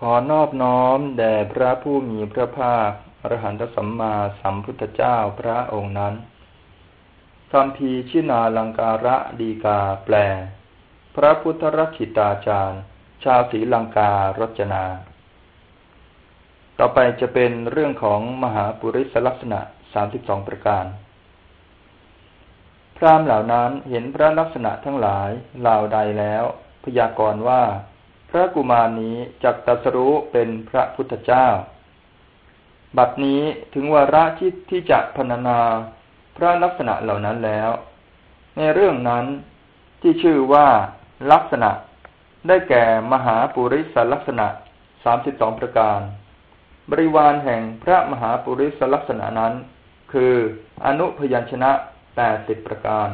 ขอนอบน้อมแด่พระผู้มีพระภาคอรหันตสัมมาสัมพุทธเจ้าพระองค์นั้นคำพีชินาลังการะดีกาแปล พระพุทธรักิตาจารย์ ชาวศรีลังการจนา ต่อไปจะเป็นเรื่องของมหาปุริสลักษณะสามสิบสองประการ พรามเหล่านั้นเห็นพระลักษณะทั้งหลายเหล่าใดแล้ว พยากรณ์ว่า พระกุมารนี้จักตัสรู้เป็นพระพุทธเจ้า บัดนี้ถึงวาระที่ที่จะพรรณนาพระลักษณะเหล่านั้นแล้ว ในเรื่องนั้นที่ชื่อว่าลักษณะได้แก่มหาปุริสลักษณะสามสิบสองประการ บริวารแห่งพระมหาปุริสลักษณะนั้น คืออนุพยัญชนะแปดสิบประการ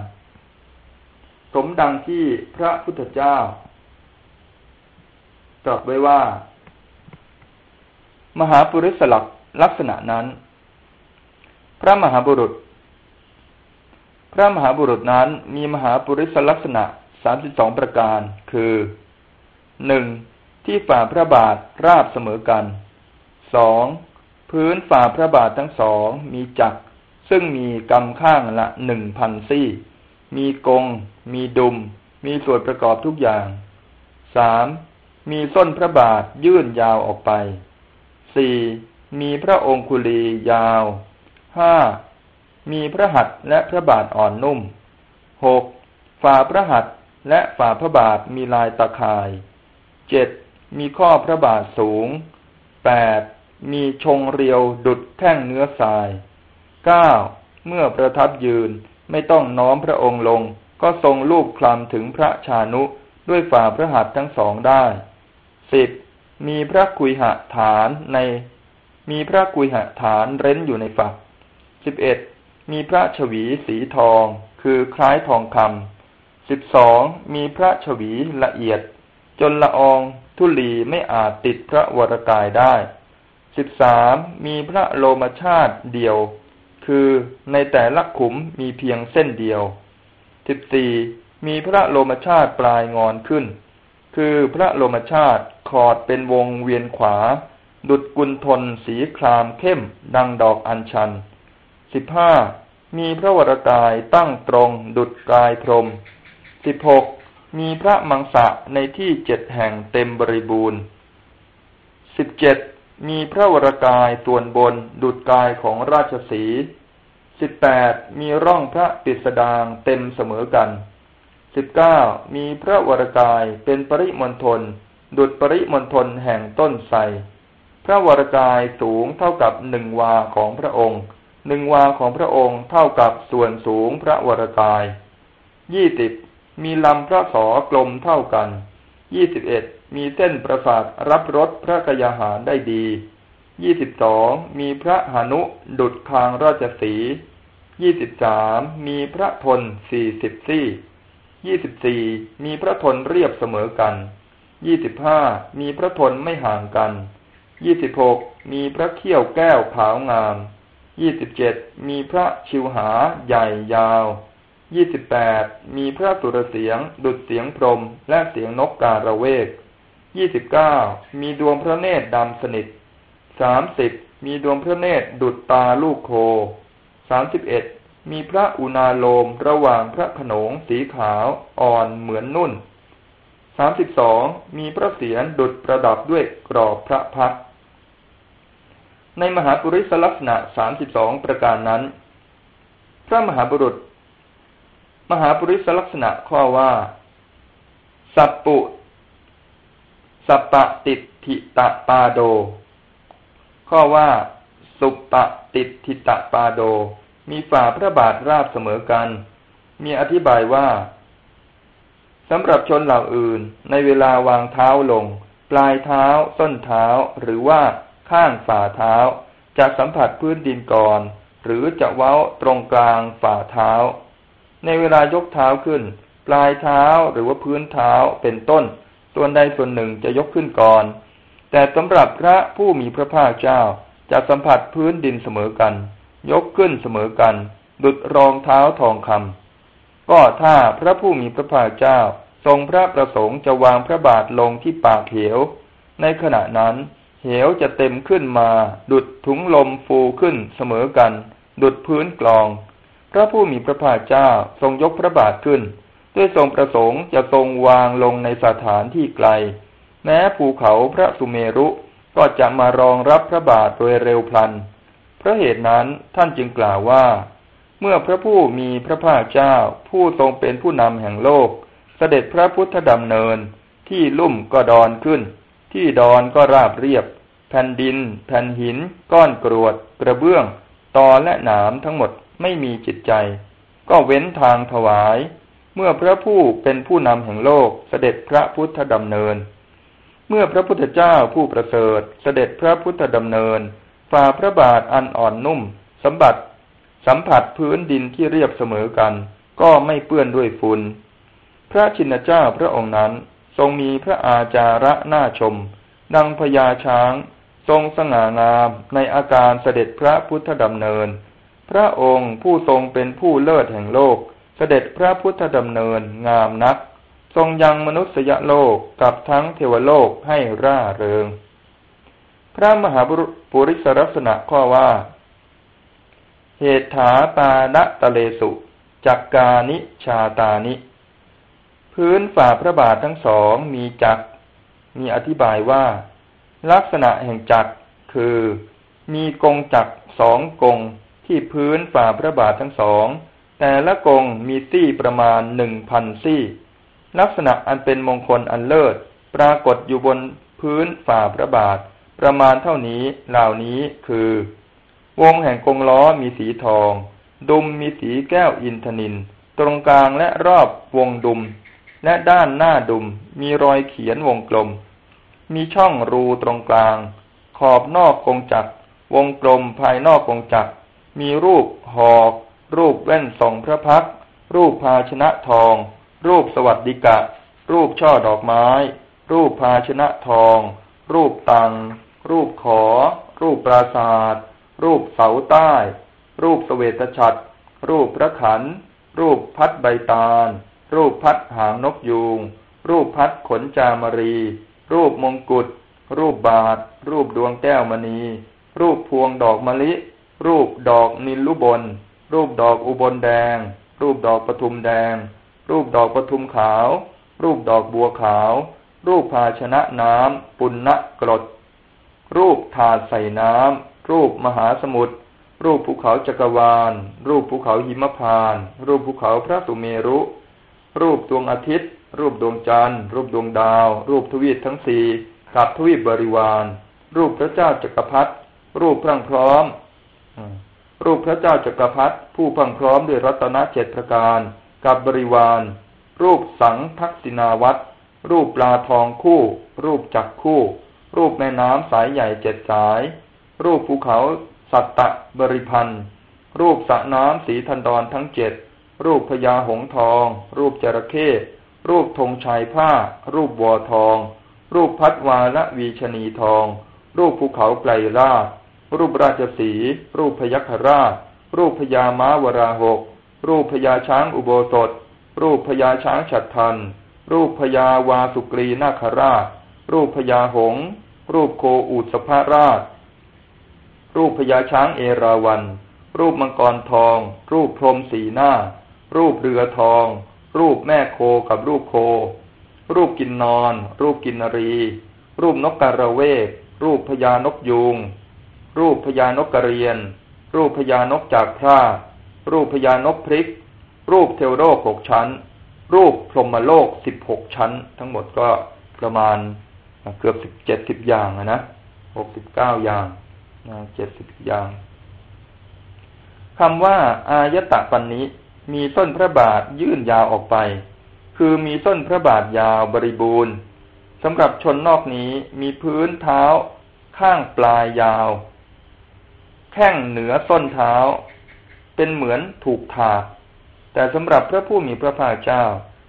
สมดังที่พระพุทธเจ้า ตรัสไว้ว่า มหาปุริสลักลักษณะนั้น พระมหาบุรุษ พระมหาบุรุษนั้นมีมหาปุริสลักษณะสามสิบสองประการ คือหนึ่งที่ฝ่าพระบาทราบเสมอกันสองพื้นฝ่าพระบาททั้งสองมีจักซึ่งมีกำข้างละหนึ่งพันซี่ มีกง มีดุม มีส่วนประกอบทุกอย่างสาม มีส้นพระบาทยื่นยาวออกไปสี่มีพระองคุลียาวห้ามีพระหัตถ์และพระบาทอ่อนนุ่มหกฝ่าพระหัตถ์และฝ่าพระบาทมีลายตะข่ายเจ็ดมีข้อพระบาทสูงแปดมีชงเรียวดุดแท่งเนื้อทรายเก้าเมื่อประทับยืนไม่ต้องน้อมพระองค์ลง ก็ทรงลูบคลำถึงพระชานุด้วยฝ่าพระหัตถ์ทั้งสองได้ สิบมีพระกุยหฐานใน มีพระกุยหฐานเร้นอยู่ในฝักสิบเอ็ดมีพระฉวีสีทอง คือคล้ายทองคำสิบสองมีพระฉวีละเอียด จนละอองทุลีไม่อาจติดพระวรกายได้สิบสามมีพระโลมชาติเดียว คือในแต่ละขุมมีเพียงเส้นเดียวสิบสี่มีพระโลมชาติปลายงอนขึ้น คือพระโลมชาติขอดเป็นวงเวียนขวา ดุดกุลทนสีครามเข้ม ดังดอกอัญชันสิบห้ามีพระวรกายตั้งตรงดุดกายพรมสิบหกมีพระมังสะในที่เจ็ดแห่งเต็มบริบูรณ์สิบเจ็ดมีพระวรกายส่วนบนดุดกายของราชสีสิบแปดมีร่องพระปิสดางเต็มเสมอกัน สิบเก้ามีพระวรกายเป็นปริมณฑลดุดปริมณฑลแห่งต้นไทรพระวรกายสูงเท่ากับหนึ่งวาของพระองค์หนึ่งวาของพระองค์เท่ากับส่วนสูงพระวรกายยี่สิบมีลำพระสอกลมเท่ากันยี่สิบเอ็ดมีเส้นประสาทรับรสพระกยาหารได้ดียี่สิบสองมีพระหนุดุดคางราชสียี่สิบสามมีพระทนสี่สิบซี่ ยี่สิบสี่มีพระทนเรียบเสมอกัน ยี่สิบห้ามีพระทนไม่ห่างกัน ยี่สิบหกมีพระเขี้ยวแก้วขาวงาม ยี่สิบเจ็ดมีพระชิวหาใหญ่ยาว ยี่สิบแปดมีพระสุรเสียง ดุดเสียงพรมและเสียงนกการะเวก ยี่สิบเก้ามีดวงพระเนตรดำสนิท สามสิบมีดวงพระเนตรดุดตาลูกโค สามสิบเอ็ด มีพระอุณาโลมระหว่างพระขนงสีขาวอ่อนเหมือนนุ่นสามสิบสองมีพระเศียรดุดประดับด้วยกรอบพระพัก ในมหาปุริสลักษณะสามสิบสองประการนั้น พระมหาบุรุษ มหาปุริสลักษณะข้อว่า สัปปุสัปปะติทิตะปาโด ข้อว่า สุปปะติทิตะปาโด มีฝ่าพระบาทราบเสมอกัน มีอธิบายว่าสำหรับชนเหล่าอื่น ในเวลาวางเท้าลง ปลายเท้า ส้นเท้า หรือว่าข้างฝ่าเท้า จะสัมผัสพื้นดินก่อน หรือจะเว้าตรงกลางฝ่าเท้า ในเวลายกเท้าขึ้น ปลายเท้าหรือว่าพื้นเท้าเป็นต้น ส่วนใดส่วนหนึ่งจะยกขึ้นก่อน แต่สำหรับพระผู้มีพระภาคเจ้าจะสัมผัสพื้นดินเสมอกัน ยกขึ้นเสมอกัน ดุดรองเท้าทองคำก็ถ้าพระผู้มีพระภาคเจ้าทรงพระประสงค์จะวางพระบาทลงที่ปากเหวในในขณะนั้น เหวจะเต็มขึ้นมา ดุดถุงลมฟูขึ้นเสมอกัน ดุดพื้นกลอง พระผู้มีพระภาคเจ้าทรงยกพระบาทขึ้น ด้วยทรงประสงค์จะทรงวางลงในสถานที่ไกล แม้ภูเขาพระสุเมรุก็จะมารองรับพระบาทโดยเร็วพลัน เพราะเหตุนั้นท่านจึงกล่าวว่า เมื่อพระผู้มีพระภาคเจ้าผู้ทรงเป็นผู้นำแห่งโลก เสด็จพระพุทธดำเนินที่ลุ่มก็ดอนขึ้น ที่ดอนก็ราบเรียบ แผ่นดิน แผ่นหิน ก้อนกรวด กระเบื้อง ตอและหนามทั้งหมดไม่มีจิตใจ ก็เว้นทางถวาย เมื่อพระผู้เป็นผู้นำแห่งโลกเสด็จพระพุทธดำเนิน เมื่อพระพุทธเจ้าผู้ประเสริฐเสด็จพระพุทธดำเนิน ฝ่าพระบาทอันอ่อนนุ่มสัมบัติสัมผัสพื้นดินที่เรียบเสมอกัน ก็ไม่เปื้อนด้วยฝุ่นพระชินเจ้าพระองค์นั้นทรงมีพระอาจาระน่าชม ดังพญาช้าง ทรงสง่างามในอาการเสด็จพระพุทธดำเนิน พระองค์ผู้ทรงเป็นผู้เลิศแห่งโลก เสด็จพระพุทธดำเนินงามนัก ทรงยังมนุษยโลกกับทั้งเทวโลกให้ร่าเริง พระมหาปุริสรัสนะข้อว่า เหตุถาตาณตะเลสุ จักกานิชาตานิ พื้นฝ่าพระบาททั้งสองมีจัก มีอธิบายว่า ลักษณะแห่งจักคือ มีกงจักสองกงที่พื้นฝ่าพระบาททั้งสอง แต่ละกงมีซี่ประมาณหนึ่งพันซี่ ลักษณะอันเป็นมงคลอันเลิศ ปรากฏอยู่บนพื้นฝ่าพระบาท ประมาณเท่านี้เหล่านี้คือ วงแห่งกงล้อมีสีทอง ดุมมีสีแก้วอินทนิน ตรงกลางและรอบวงดุม และด้านหน้าดุมมีรอยเขียนวงกลม มีช่องรูตรงกลาง ขอบนอกกงจักรวงกลมภายนอกกงจักรมีรูปหอกรูปแว่นสองพระพัก รูปภาชนะทอง รูปสวัสดิกะ รูปช่อดอกไม้ รูปภาชนะทอง รูปตัง รูปขอ รูปปราศาสรูปเสาใต้ รูปสเวตฉัตรรูปพระขัน รูปพัดใบตาล รูปพัดหางนกยูง รูปพัดขนจามรี รูปมงกุฎ รูปบาท รูปดวงแก้วมณี รูปพวงดอกมะลิ รูปดอกนิลลุบน รูปดอกอุบลแดง รูปดอกปทุมแดง รูปดอกปทุมขาว รูปดอกบัวขาว รูปภาชนะน้ำปุณณกรด รูปถาดใส่น้ำรูปมหาสมุทรรูปภูเขาจักรวาล รูปภูเขาหิมพาน รูปภูเขาพระสุเมรุ รูปดวงอาทิตย์ รูปดวงจันทร์ รูปดวงดาว รูปทวีปทั้งสี่กับทวีปบริวาร รูปพระเจ้าจักรพรรดิ รูปพรั่งพร้อม รูปพระเจ้าจักรพรรดิผู้พรั่งพร้อมด้วยรัตนเจ็ดประการ กับบริวาร รูปสังทักษินาวัตรรูปปลาทองคู่ รูปจักคู่ รูปแม่น้ำสายใหญ่เจ็ดสาย รูปภูเขาสัตตะบริพันธ์รูปสระน้ำสีทันดอนทั้งเจ็ด รูปพญาหงทอง รูปจระเข้ รูปธงชัยผ้า รูปวัวทอง รูปพัดวาละวีชนีทอง รูปภูเขาไกลราชรูปราชสี รูปพยัคฆราช รูปพญาม้าวราหก รูปพญาช้างอุโบสถ รูปพญาช้างฉัตรทัน รูปพญาวาสุกรีนาคราช รูปพญาหง รูปโคอุสภราช รูปพญาช้างเอราวัน รูปมังกรทอง รูปพรมสีหน้า รูปเรือทอง รูปแม่โคกับรูปโค รูปกินนอน รูปกินนรี รูปนกกระเวก รูปพญานกยูง รูปพญานกกระเรียน รูปพญานกจากพระรูปพญานกพริก รูปเทวโลกหกชั้น รูปพรหมโลกสิบหกชั้น ทั้งหมดก็ประมาณ เกือบสิบเจ็ดสิบอย่างนะหกสิบเก้าอย่างเจ็ดสิบอย่างคำว่า อายตะปันนี้ มีต้นพระบาทยื่นยาวออกไป คือมีต้นพระบาทยาวบริบูรณ์สำหรับชนนอกนี้มีพื้นเท้า ข้างปลายยาว แข้งเหนือส้นเท้า เป็นเหมือนถูกถาก แต่สำหรับพระผู้มีพระภาคเจ้า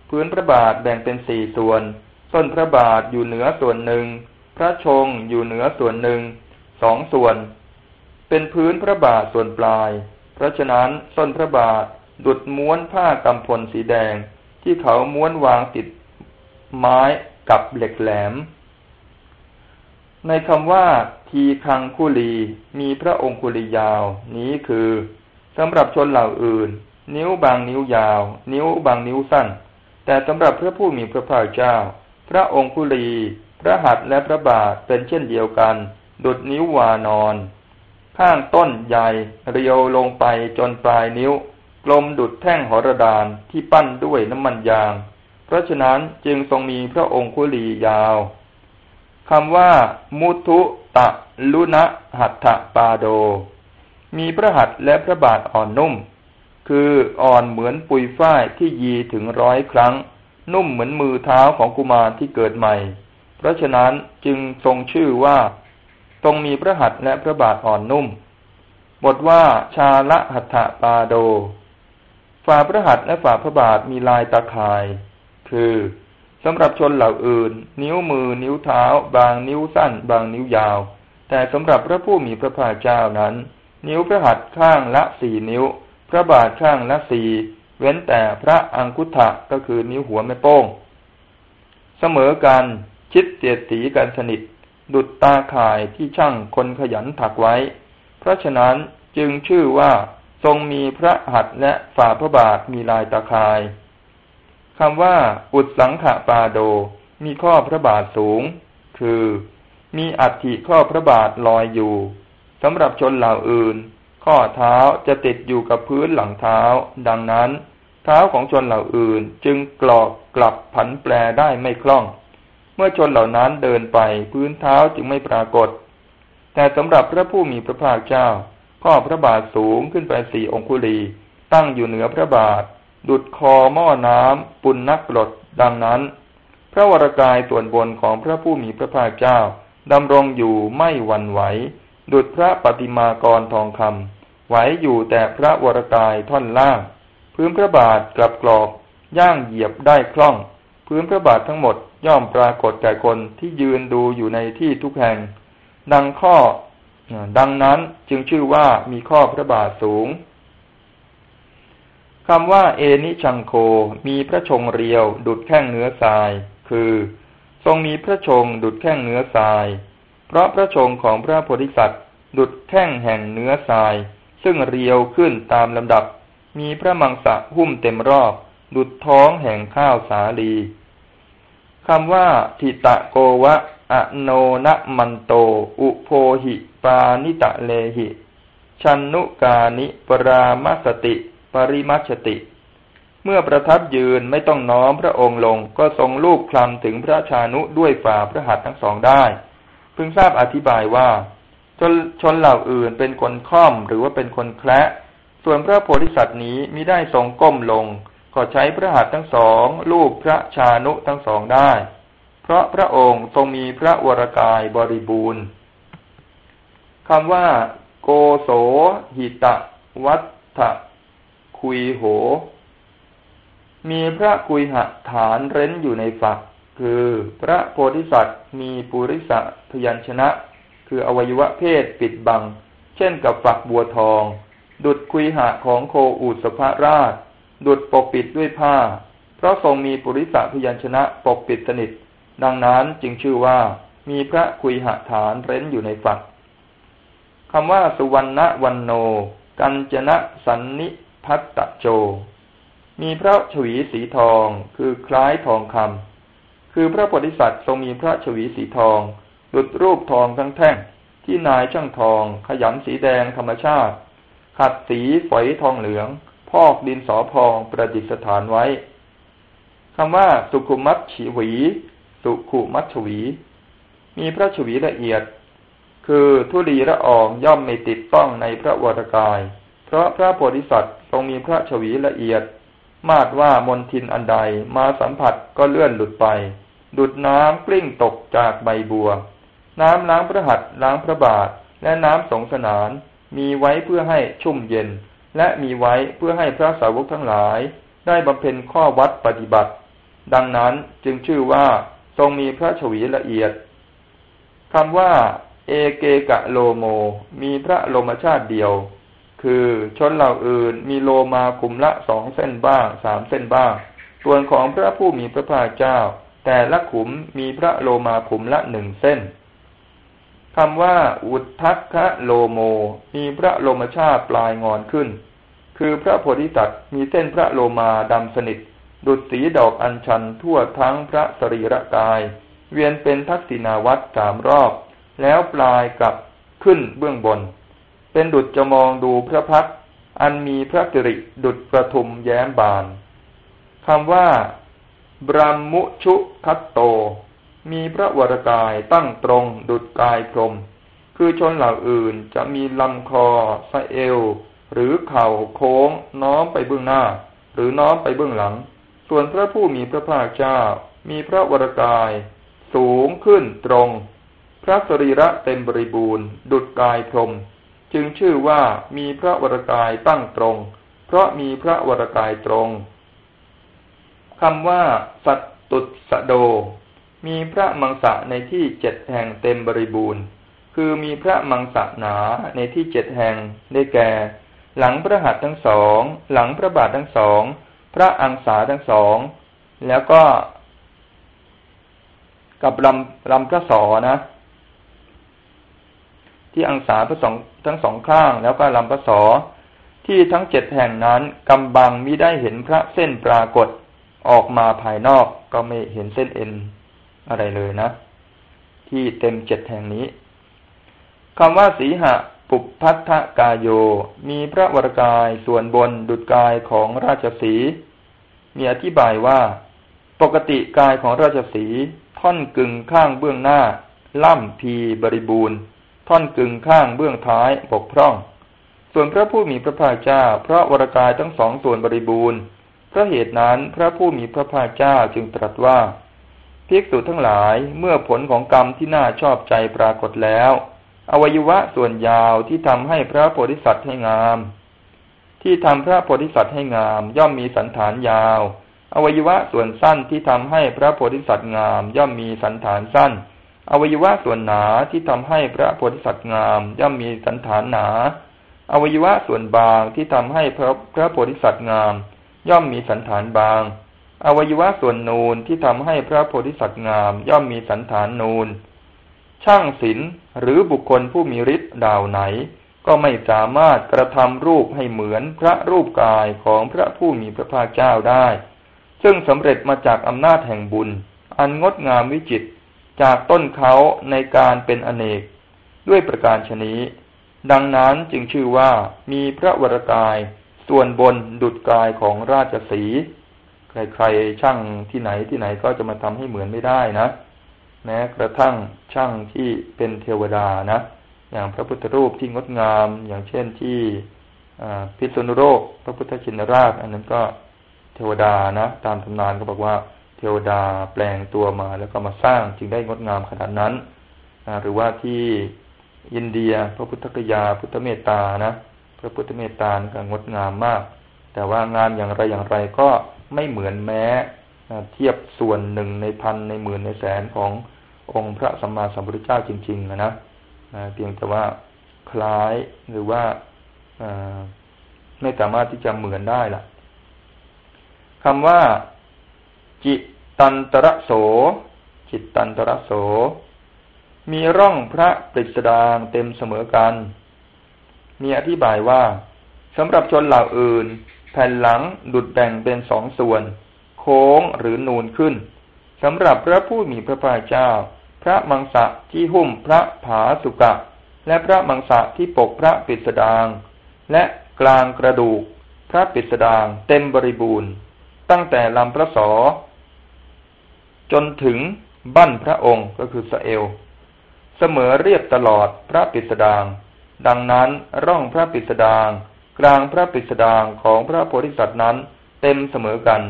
พื้นพระบาทแบ่งเป็นสี่ส่วน ต้นพระบาทอยู่เหนือส่วนหนึ่ง พระชงอยู่เหนือส่วนหนึ่ง สองส่วน เป็นพื้นพระบาทส่วนปลาย เพราะฉะนั้นต้นพระบาทดุดม้วนผ้ากำพลสีแดง ที่เขาม้วนวางติดไม้กับเหล็กแหลม ในคำว่า ทีคังคุลีมีพระองคุลียาว นี้คือสำหรับชนเหล่าอื่น นิ้วบางนิ้วยาว นิ้วบางนิ้วสั้น แต่สำหรับพระผู้มีพระภาคเจ้า พระองคุลี พระหัตถ์และพระบาทเป็นเช่นเดียวกัน ดุดนิ้ววานอน ข้างต้นใหญ่เรียวลงไปจนปลายนิ้ว กลมดุดแท่งหรดานที่ปั้นด้วยน้ำมันยาง เพราะฉะนั้นจึงทรงมีพระองคุลียาวคำว่า มุทุตะลุนะหัตถปาโด มีพระหัตถ์และพระบาทอ่อนนุ่ม คืออ่อนเหมือนปุยฝ้ายที่ยีถึงร้อยครั้ง นุ่มเหมือนมือเท้าของกุมารที่เกิดใหม่ เพราะฉะนั้นจึงทรงชื่อว่า ทรงมีพระหัตถ์และพระบาทอ่อนนุ่ม บทว่าชาละหัตถปาโด ฝ่าพระหัตถ์และฝ่าพระบาทมีลายตาข่าย คือสำหรับชนเหล่าอื่น นิ้วมือ นิ้วเท้า บางนิ้วสั้น บางนิ้วยาว แต่สำหรับพระผู้มีพระภาคเจ้านั้น นิ้วพระหัตถ์ข้างละสี่นิ้ว พระบาทข้างละสี่ เว้นแต่พระอังคุถะก็คือนิ้วหัวแม่โป้ง เสมอกันชิดเตียดสีกันสนิท ดุดตาข่ายที่ช่างคนขยันถักไว้ เพราะฉะนั้นจึงชื่อว่าทรงมีพระหัตถ์และฝ่าพระบาทมีลายตาข่ายคำว่า อุดสังขปาโด มีข้อพระบาทสูง คือ มีอัฐิข้อพระบาทลอยอยู่สำหรับชนเหล่าอื่น ข้อเท้าจะติดอยู่กับพื้นหลังเท้า ดังนั้น เท้าของชนเหล่าอื่นจึงกรอกกลับผันแปรได้ไม่คล่อง เมื่อชนเหล่านั้นเดินไปพื้นเท้าจึงไม่ปรากฏ แต่สำหรับพระผู้มีพระภาคเจ้า ข้อพระบาทสูงขึ้นไปสี่องคุลี ตั้งอยู่เหนือพระบาท ดุดคอหม้อน้ำปุนนักกรดดังนั้น พระวรากายส่วนบนของพระผู้มีพระภาคเจ้าดำรงอยู่ไม่หวั่นไหว ดุดพระปฏิมากรทองคำไหวอยู่แต่พระวรกายท่อนล่าง พื้นพระบาทกลับกรอก ย่างเหยียบได้คล่อง พื้นพระบาททั้งหมดย่อมปรากฏแก่คนที่ยืนดูอยู่ในที่ทุกแห่ง ดังข้อดังนั้นจึงชื่อว่ามีข้อพระบาทสูงคำว่าเอนิชังโคมีพระชงเรียวดุดแข้งเนื้อทราย คือ ทรงมีพระชงดุดแข้งเนื้อทราย เพราะพระชงของพระโพธิสัตว์ ดุดแข้งแห่งเนื้อทราย ซึ่งเรียวขึ้นตามลำดับ มีพระมังสะหุ้มเต็มรอบ ดุดท้องแห่งข้าวสาลีคำว่าทิตะโกวะอโนนะมันโต อุโพหิปานิตะเลหิ ชันนุกานิปรามาสติ ปริมัชติ เมื่อประทับยืนไม่ต้องน้อมพระองค์ลง ก็ทรงลูกคลำถึงพระชานุด้วยฝ่าพระหัตถ์ทั้งสองได้ พึงทราบอธิบายว่าชนชนเหล่าอื่นเป็นคนค่อมหรือว่าเป็นคนแคละ ส่วนพระโพธิสัตว์นี้มิได้ทรงก้มลง ก็ใช้พระหัตถ์ทั้งสองลูกพระชานุทั้งสองได้ เพราะพระองค์ทรงมีพระวรกายบริบูรณ์คำว่า โกโสหิตะ วัฏฐคุยโห มีพระคุยหะฐานเร้นอยู่ในฝัก คือพระโพธิสัตว์มีปุริสะพยัญชนะ คืออวัยวะเพศปิดบัง เช่นกับฝักบัวทอง ดุดคุยหะของโคอุสภราช ดุดปกปิดด้วยผ้า เพราะทรงมีปุริสะพยัญชนะปกปิดสนิท ดังนั้นจึงชื่อว่ามีพระคุยหะฐานเร้นอยู่ในฝักคำว่าสุวรรณวันโน กัญจนะสันนิพัตตโจ มีพระฉวีสีทองคือคล้ายทองคำคือพระโพธิสัตว์ทรงมีพระฉวีสีทองดุดรูปทองทั้งแท่งที่นายช่างทองขยำสีแดงธรรมชาติ ขัดสีฝอยทองเหลือง พอกดินสอพองประดิษฐานไว้คำว่าสุขุมัตฉีวี สุขุมัตฉวี มีพระฉวีละเอียด คือทุลีละอองย่อมไม่ติดต้องในพระวรกาย เพราะพระโพธิสัตว์ทรงมีพระฉวีละเอียด มาดว่ามนทินอันใดมาสัมผัสก็เลื่อนหลุดไป ดุดน้ำกลิ้งตกจากใบบัว น้ำล้างพระหัตถ์ล้างพระบาท และน้ำสงสนาน มีไว้เพื่อให้ชุ่มเย็น และมีไว้เพื่อให้พระสาวกทั้งหลาย ได้บำเพ็ญข้อวัดปฏิบัติ ดังนั้นจึงชื่อว่าทรงมีพระฉวีละเอียดคำว่า เอเกกะโลโม มีพระโลมชาติเดียว คือชนเหล่าอื่นมีโลมาขุมละสองเส้นบ้างสามเส้นบ้าง ส่วนของพระผู้มีพระภาคเจ้า แต่ละขุมมีพระโลมาขุมละหนึ่งเส้น คำว่าอุทธักคะโลโม มีพระโลมชาปลายงอนขึ้น คือพระโพธิสัตว์มีเส้นพระโลมาดำสนิท ดุจสีดอกอัญชันทั่วทั้งพระสรีระกาย เวียนเป็นทักษิณาวัตสามรอบ แล้วปลายกลับขึ้นเบื้องบน เป็นดุจจะมองดูพระพักอันมีพระสิริดุจประทุมแย้มบานคำว่าบรัมมุชุคัตโต มีพระวรกายตั้งตรงดุจกายพรม คือชนเหล่าอื่นจะมีลำคอสะเอว หรือเข่าโค้ง น้อมไปเบื้องหน้า หรือน้อมไปเบื้องหลัง ส่วนพระผู้มีพระภาคเจ้า มีพระวรกาย สูงขึ้นตรง พระสรีระเต็มบริบูรณ์ ดุจกายพรม จึงชื่อว่ามีพระวรกายตั้งตรง เพราะมีพระวรกายตรงคำว่า สัตตุสโด มีพระมังสะในที่เจ็ดแห่งเต็มบริบูรณ์ คือมีพระมังสะหนาในที่เจ็ดแห่งได้แก่ หลังพระหัตถ์ทั้งสอง หลังพระบาททั้งสอง พระอังสาทั้งสอง แล้วก็ กับลำลำพระสอนะ ที่อังสาพระสองทั้งสองข้าง แล้วก็ลำพระสอที่ทั้งเจ็ดแห่งนั้นกำบังมิได้เห็นพระเส้นปรากฏออกมาภายนอกก็ไม่เห็นเส้นเอ็น อะไรเลยนะ ที่เต็มเจ็ดแห่งนี้คำว่าสีหะปุพพัทธกายโย มีพระวรกายส่วนบนดุจกายของราชสี มีอธิบายว่า ปกติกายของราชสี ท่อนกึ่งข้างเบื้องหน้า ล่ำพีบริบูรณ์ ท่อนกึ่งข้างเบื้องท้ายบกพร่อง ส่วนพระผู้มีพระภาคเจ้า พระวรกายทั้งสองส่วนบริบูรณ์เพราะเหตุนั้นพระผู้มีพระภาคเจ้าจึงตรัสว่า ภิกษุทั้งหลายเมื่อผลของกรรมที่น่าชอบใจปรากฏแล้ว อวัยวะส่วนยาวที่ทำให้พระโพธิสัตว์ให้งาม ที่ทำพระโพธิสัตว์ให้งาม ย่อมมีสันฐานยาว อวัยวะส่วนสั้นที่ทำให้พระโพธิสัตว์งาม ย่อมมีสันฐานสั้น อวัยวะส่วนหนาที่ทำให้พระโพธิสัตว์งาม ย่อมมีสันฐานหนา อวัยวะส่วนบางที่ทำให้พระพระโพธิสัตว์งาม ย่อมมีสันฐานบาง อวัยวะส่วนนูนที่ทำให้พระโพธิสัตว์งามย่อมมีสันฐานนูน ช่างศิลหรือบุคคลผู้มีฤทธิ์ดาวไหน ก็ไม่สามารถกระทำรูปให้เหมือนพระรูปกายของพระผู้มีพระภาคเจ้าได้ ซึ่งสำเร็จมาจากอำนาจแห่งบุญ อันงดงามวิจิต จากต้นเขาในการเป็นอเนก ด้วยประการชนี้ ดังนั้นจึงชื่อว่ามีพระวรกายส่วนบนดุดกายของราชสี ใครๆช่างที่ไหนที่ไหนก็จะมาทำให้เหมือนไม่ได้นะแม้กระทั่งช่างที่เป็นเทวดานะ อย่างพระพุทธรูปที่งดงาม อย่างเช่นที่พิษณุโลกพระพุทธชินราช อันนั้นก็เทวดานะตามตำนานก็บอกว่าเทวดาแปลงตัวมาแล้วก็มาสร้างจึงได้งดงามขนาดนั้นหรือว่าที่อินเดียพระพุทธกยาพุทธเมตตานะ พระพุทธเมตตาก็งดงามมาก แต่ว่างานอย่างไรอย่างไรก็ ไม่เหมือนแม้เทียบส่วนหนึ่งในพันในหมื่นในแสนขององค์พระสัมมาสัมพุทธเจ้าจริงๆนะนะเพียงแต่ว่าคล้ายหรือว่าไม่สามารถที่จะเหมือนได้ล่ะคำว่า จิตตันตระโส จิตตันตระโส มีร่องพระปริศดางเต็มเสมอกัน มีอธิบายว่าสำหรับชนเหล่าอื่น แผ่นหลังดุดแบ่งเป็นสองส่วน โค้งหรือนูนขึ้นสำหรับพระผู้มีพระภาคเจ้า พระมังสะที่หุ้มพระผาสุกะ และพระมังสะที่ปกพระปิสดาง และกลางกระดูก พระปิสดางเต็มบริบูรณ์ ตั้งแต่ลำพระสอจนถึงบั้นพระองค์ก็คือสเอล เสมอเรียบตลอดพระปิสดาง ดังนั้นร่องพระปิสดาง กลางพระปิสดางของพระโพธิสัตว์นั้นเต็มเสมอกัน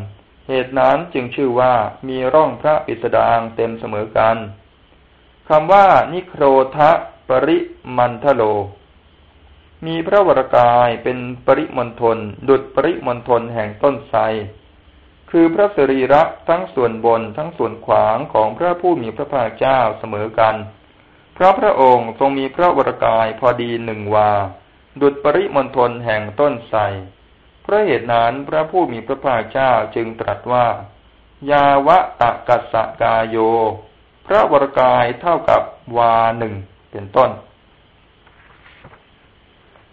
เหตุนั้นจึงชื่อว่ามีร่องพระปิสดางเต็มเสมอกันคำว่านิโครทะปริมันทโล มีพระวรกายเป็นปริมณฑลดุดปริมณฑลแห่งต้นไทรคือพระสรีระทั้งส่วนบนทั้งส่วนขวางของพระผู้มีพระภาคเจ้าเสมอกัน เพราะพระองค์ทรงมีพระวรกายพอดีหนึ่งวา ดุดปริมณฑลแห่งต้นไทรเพราะเหตุนั้นพระผู้มีพระภาคเจ้าจึงตรัสว่า ยาวะตะกัสกาโย พระวรกายเท่ากับวาหนึ่งเป็นต้น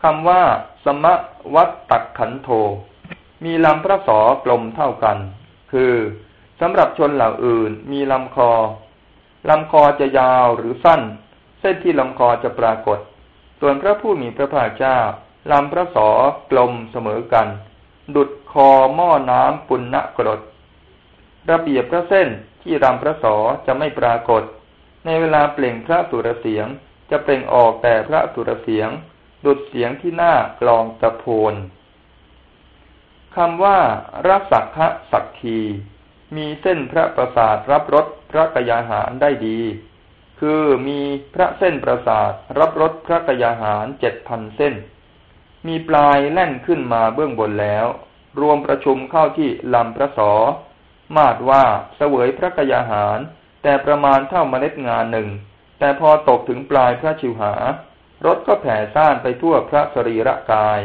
คำว่า สมะวัตตักขันโท มีลำพระสอกลมเท่ากัน คือสำหรับชนเหล่าอื่นมีลำคอลำคอจะยาวหรือสั้น เส้นที่ลำคอจะปรากฏ ส่วนพระผู้มีพระภาคเจ้าลำพระสอกลมเสมอกัน ดุดคอหม้อน้ำปุณณกรดระเบียบพระเส้นที่ลำพระสอจะไม่ปรากฏ ในเวลาเปล่งพระสุรเสียงจะเปล่งออกแต่พระสุรเสียง ดุดเสียงที่หน้ากลองตะโพนคำว่ารัสักะสักคี มีเส้นพระประสาทรับรสพระกยาหารได้ดี คือมีพระเส้นประสาทรับรสพระกยาหารเจ็ดพันเส้น มีปลายแล่นขึ้นมาเบื้องบนแล้ว รวมประชุมเข้าที่ลำพระสอ มาดว่าเสวยพระกยาหาร แต่ประมาณเท่าเมล็ดงานหนึ่ง แต่พอตกถึงปลายพระชิวหารสก็แผ่ซ่านไปทั่วพระสรีระกาย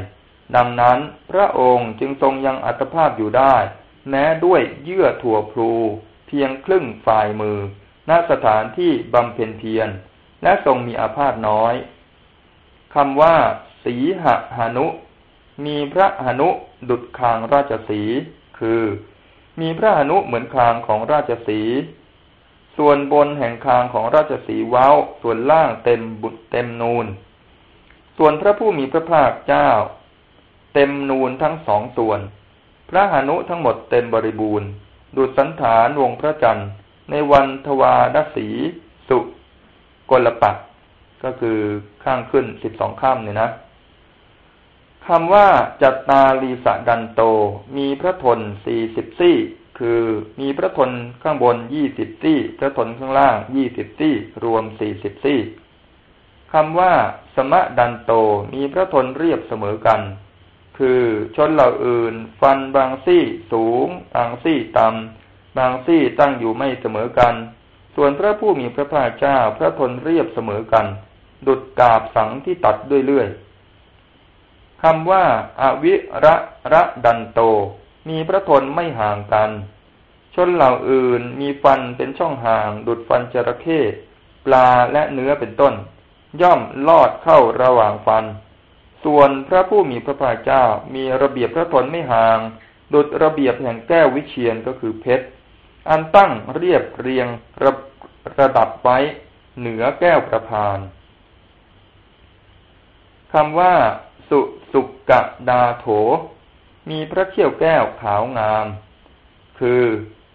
ดังนั้นพระองค์จึงทรงยังอัตภาพอยู่ได้ แม้ด้วยเยื่อถั่วพลูเพียงครึ่งฝ่ายมือ ณสถานที่บำเพ็ญเพียร และทรงมีอาพาธน้อยคำว่า สีหหานุ มีพระหนุดุดคางราชสี คือ มีพระหนุเหมือนคางของราชสี ส่วนบนแห่งคางของราชสีเว้า ส่วนล่างเต็มบุตรเต็มนูน ส่วนพระผู้มีพระภาคเจ้า เต็มนูนทั้งสองส่วน พระหานุทั้งหมดเต็มบริบูรณ์ ดุจสันฐานวงพระจันทร์ ในวันทวาดสีสุกลปักก็คือข้างขึ้นสิบสองข้ามเนี่ยนะคำว่าจัตตาลีสะดันโต มีพระทนสี่สิบซี่ คือมีพระทนข้างบนยี่สิบซี่ พระทนข้างล่างยี่สิบซี่ รวมสี่สิบซี่คำว่า สมะดันโตมีพระทนเรียบเสมอกัน คือชนเหล่าอื่น ฟันบางซี่สูงบางซี่ต่ำ บางซี่ตั้งอยู่ไม่เสมอกัน ส่วนพระผู้มีพระภาคเจ้าพระทนเรียบเสมอกัน ดุดกาบสังที่ตัดด้วยเลื่อยคำว่าอาวิระระดันโต มีพระทนไม่ห่างกัน ชนเหล่าอื่นมีฟันเป็นช่องห่าง ดุดฟันจระเข้ปลาและเนื้อเป็นต้น ย่อมลอดเข้าระหว่างฟัน ส่วนพระผู้มีพระภาคเจ้ามีระเบียบพระทนไม่ห่าง ดุดระเบียบแห่งแก้ววิเชียนก็คือเพชร อันตั้งเรียบเรียงระระดับไว้เหนือแก้วประพานคำว่า สุสุกกะดาโถ มีพระเขี้ยวแก้วขาวงาม คือ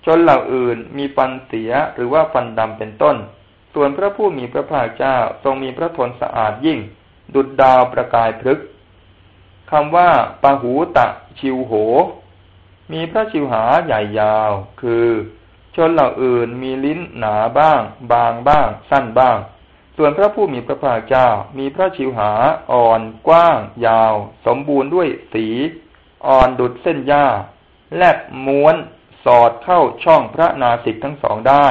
ชนเหล่าอื่นมีฟันเสียหรือว่าฟันดำเป็นต้น ส่วนพระผู้มีพระภาคเจ้าทรงมีพระทนสะอาดยิ่ง ดุดดาวประกายพลึกคำว่าปะหูตะชิวโห มีพระชิวหาใหญ่ยาว คือ ชนเหล่าอื่นมีลิ้นหนาบ้าง บางบ้าง สั้นบ้าง ส่วนพระผู้มีพระภาคเจ้ามีพระชิวหาอ่อน กว้าง ยาว สมบูรณ์ด้วยสี อ่อนดุดเส้นหญ้า แลบม้วนสอดเข้าช่องพระนาสิกทั้งสองได้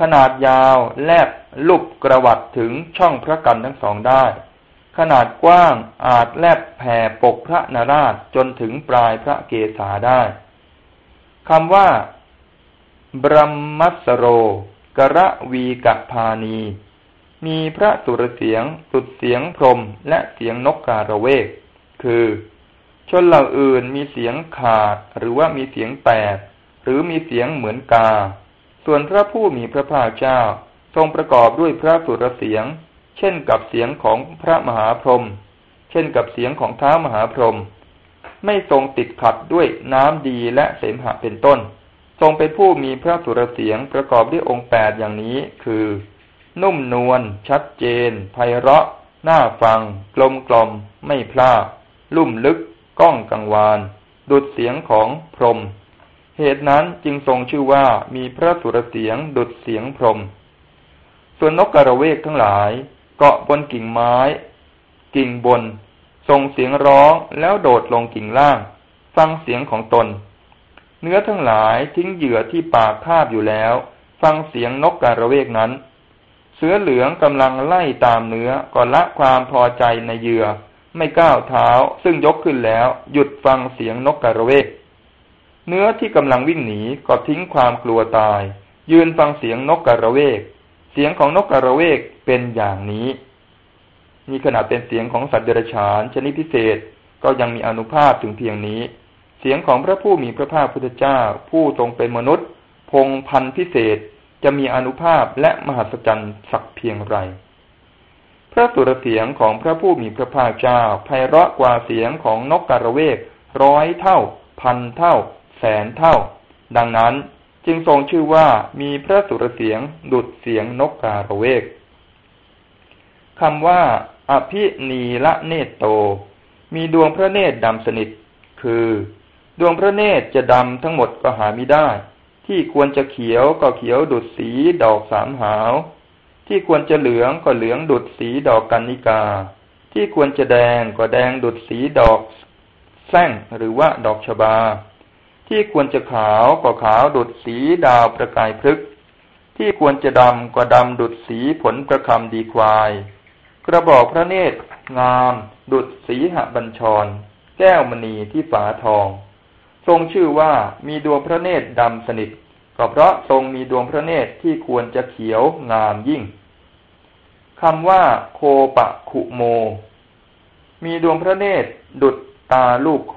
ขนาดยาวแลบลุบกระวัดถึงช่องพระกันทั้งสองได้ ขนาดกว้างอาจแลบแผ่ปกพระนาราชจนถึงปลายพระเกศาได้คำว่า บรมมัสโร กระวีกะพานี มีพระสุรเสียง สุดเสียงพรมและเสียงนกกาะเวก คือ ชนเหล่าอื่นมีเสียงขาดหรือว่ามีเสียงแตก หรือมีเสียงเหมือนกา ส่วนพระผู้มีพระภาคเจ้า ทรงประกอบด้วยพระสุรเสียง เช่นกับเสียงของพระมหาพรหมเช่นกับเสียงของท้ามหาพรหมไม่ทรงติดขัดด้วยน้ำดีและเสมหะเป็นต้น ทรงเป็นผู้มีพระสุรเสียงประกอบด้วยองค์แปดอย่างนี้ คือ นุ่มนวลชัดเจนไพเราะน่าฟัง กลมกลมไม่พลาดลุ่มลึก ก้องกังวาน ดุดเสียงของพรหมเหตุนั้นจึงทรงชื่อว่ามีพระสุรเสียงดุดเสียงพรหมส่วนนกกระเวกทั้งหลาย เกาะบนกิ่งไม้ กิ่งบนส่งเสียงร้องแล้วโดดลงกิ่งล่าง ฟังเสียงของตน เนื้อทั้งหลายทิ้งเหยื่อที่ปากคาบอยู่แล้ว ฟังเสียงนกกระเวกนั้น เสือเหลืองกำลังไล่ตามเนื้อก็ละความพอใจในเหยื่อ ไม่ก้าวเท้าซึ่งยกขึ้นแล้ว หยุดฟังเสียงนกกระเวก เนื้อที่กำลังวิ่งหนีก็ทิ้งความกลัวตาย ยืนฟังเสียงนกกระเวก เสียงของนกกระเวกเป็นอย่างนี้นี่ขนาดเป็นเสียงของสัตว์เดรัจฉานชนิดพิเศษก็ยังมีอนุภาพถึงเพียงนี้ เสียงของพระผู้มีพระภาคพุทธเจ้า ผู้ทรงเป็นมนุษย์ พงพันพิเศษจะมีอนุภาพและมหัศจรรย์สักเพียงไร พระสุรเสียงของพระผู้มีพระภาคเจ้าไพเราะกว่าเสียงของนกกระเวกร้อยเท่า พันเท่า แสนเท่า ดังนั้นจึงทรงชื่อว่ามีพระสุรเสียงดุดเสียงนกกาะเวกคำว่า อภินีละเนตโต มีดวงพระเนตรดำสนิท คือ ดวงพระเนตรจะดำทั้งหมดก็หาไม่ได้ ที่ควรจะเขียวก็เขียวดุดสีดอกสามหาว ที่ควรจะเหลืองก็เหลืองดุดสีดอกกันนิกา ที่ควรจะแดงก็แดงดุดสีดอกแซงหรือว่าดอกชบา ที่ควรจะขาวก็ขาวดุดสีดาวประกายพฤกที่ควรจะดำก็ดำดุดสีผลประคำดีควาย กระบอกพระเนตรงาม ดุดสีหบัญชร แก้วมณีที่ฝาทอง ทรงชื่อว่ามีดวงพระเนตรดำสนิทก็เพราะทรงมีดวงพระเนตรที่ควรจะเขียวงามยิ่งคำว่าโคปะขุโม มีดวงพระเนตรดุดตาลูกโค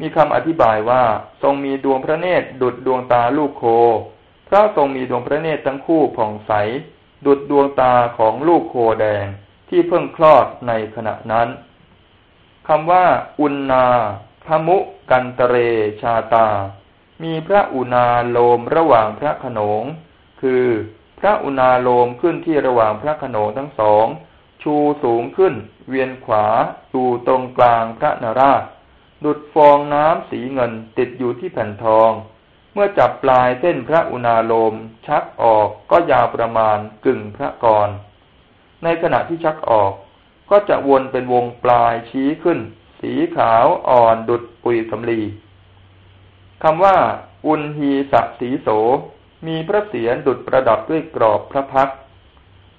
มีคำอธิบายว่า ทรงมีดวงพระเนตรดุดดวงตาลูกโค เพราะทรงมีดวงพระเนตรทั้งคู่ผ่องใส ดุดดวงตาของลูกโคแดงที่เพิ่งคลอดในขณะนั้นคำว่า อุณนา พมุกันตเรชาตา มีพระอุณาโลมระหว่างพระขนง คือพระอุณาโลมขึ้นที่ระหว่างพระขนงทั้งสอง ชูสูงขึ้น เวียนขวาอยู่ตรงกลางพระนราชดุดฟองน้ำสีเงินติดอยู่ที่แผ่นทอง เมื่อจับปลายเส้นพระอุณาโลมชักออกก็ยาวประมาณกึ่งพระกร ในขณะที่ชักออกก็จะวนเป็นวงปลายชี้ขึ้น สีขาวอ่อนดุดปุยสำลีคำว่า อุณหีสสีโส มีพระเสียรดุดประดับด้วยกรอบพระพัก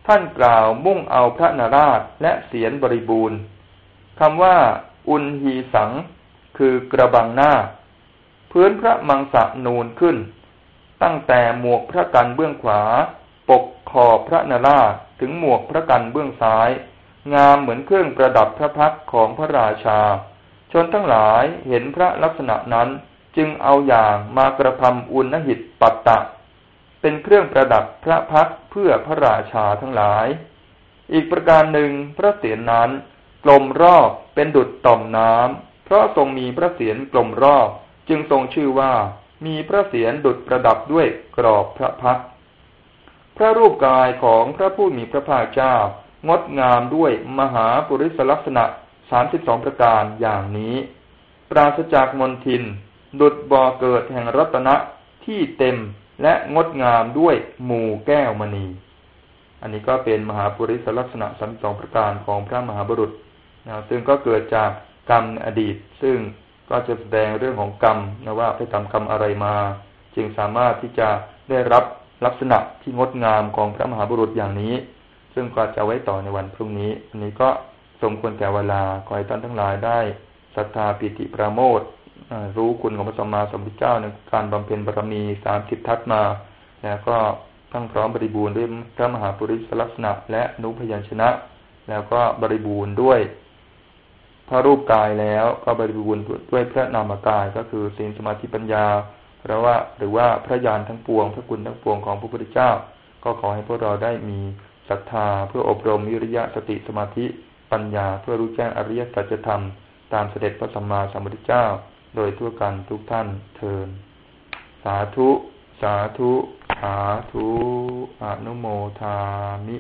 ท่านกล่าวมุ่งเอาพระนาราชและเสียรบริบูรณ์คำว่า อุณหีสัง คือกระบังหน้า พื้นพระมังสะนูนขึ้น ตั้งแต่หมวกพระกันเบื้องขวา ปกขอบพระนาราถึงหมวกพระกันเบื้องซ้าย งามเหมือนเครื่องประดับพระพักของพระราชา ชนทั้งหลายเห็นพระลักษณะนั้นจึงเอาอย่างมากระทำอุณหิตปัตตะ เป็นเครื่องประดับพระพักเพื่อพระราชาทั้งหลาย อีกประการหนึ่งพระเศียรนั้นกลมรอบเป็นดุจต่อมน้ำเพราะทรงมีพระเศียรกลมรอบจึงทรงชื่อว่ามีพระเศียรดุจประดับด้วยกรอบพระพัก พระรูปกายของพระผู้มีพระภาคเจ้า งดงามด้วยมหาปุริสลักษณะสามสิบสองประการอย่างนี้ ปราศจากมนทิน ดุจบ่อเกิดแห่งรัตนะที่เต็มและงดงามด้วยหมู่แก้วมณี อันนี้ก็เป็นมหาปุริสลักษณะสามสองประการของพระมหาบุรุษนะซึ่งก็เกิดจากกรรมอดีต ซึ่งก็จะแสดงเรื่องของกรรมนะว่าไปทำกรรมอะไรมา จึงสามารถที่จะได้รับลักษณะที่งดงามของพระมหาบุรุษอย่างนี้ ซึ่งก็จะไว้ต่อในวันพรุ่งนี้ อันนี้ก็สมควรแก่เวลาขอให้ท่านทั้งหลายได้ศรัทธาปิติประโมทรู้คุณของพระสัมมาสัมพุทธเจ้าในการบำเพ็ญบารมีสามสิบทัศมาแล้วก็ทั้งพร้อมบริบูรณ์ด้วยพระมหาปุริสลักษณะ และนุพยัญชนะ แล้วก็บริบูรณ์ด้วยพระรูปกายแล้วก็บริบูรณ์ด้วยพระนามกายก็คือศีลสมาธิปัญญาเพราะว่าหรือว่าพระญาณทั้งปวง พระคุณทั้งปวงของพระพุทธเจ้า ก็ขอให้พวกเราได้มี ศรัทธาเพื่ออบรมวิริยะสติสมาธิปัญญาเพื่อรู้แจ้งอริยสัจธรรม ตามเสด็จพระสัมมาสัมพุทธเจ้า โดยทั่วกันทุกท่านเทินสาธุ สาธุ สาธุอนุโมทามิ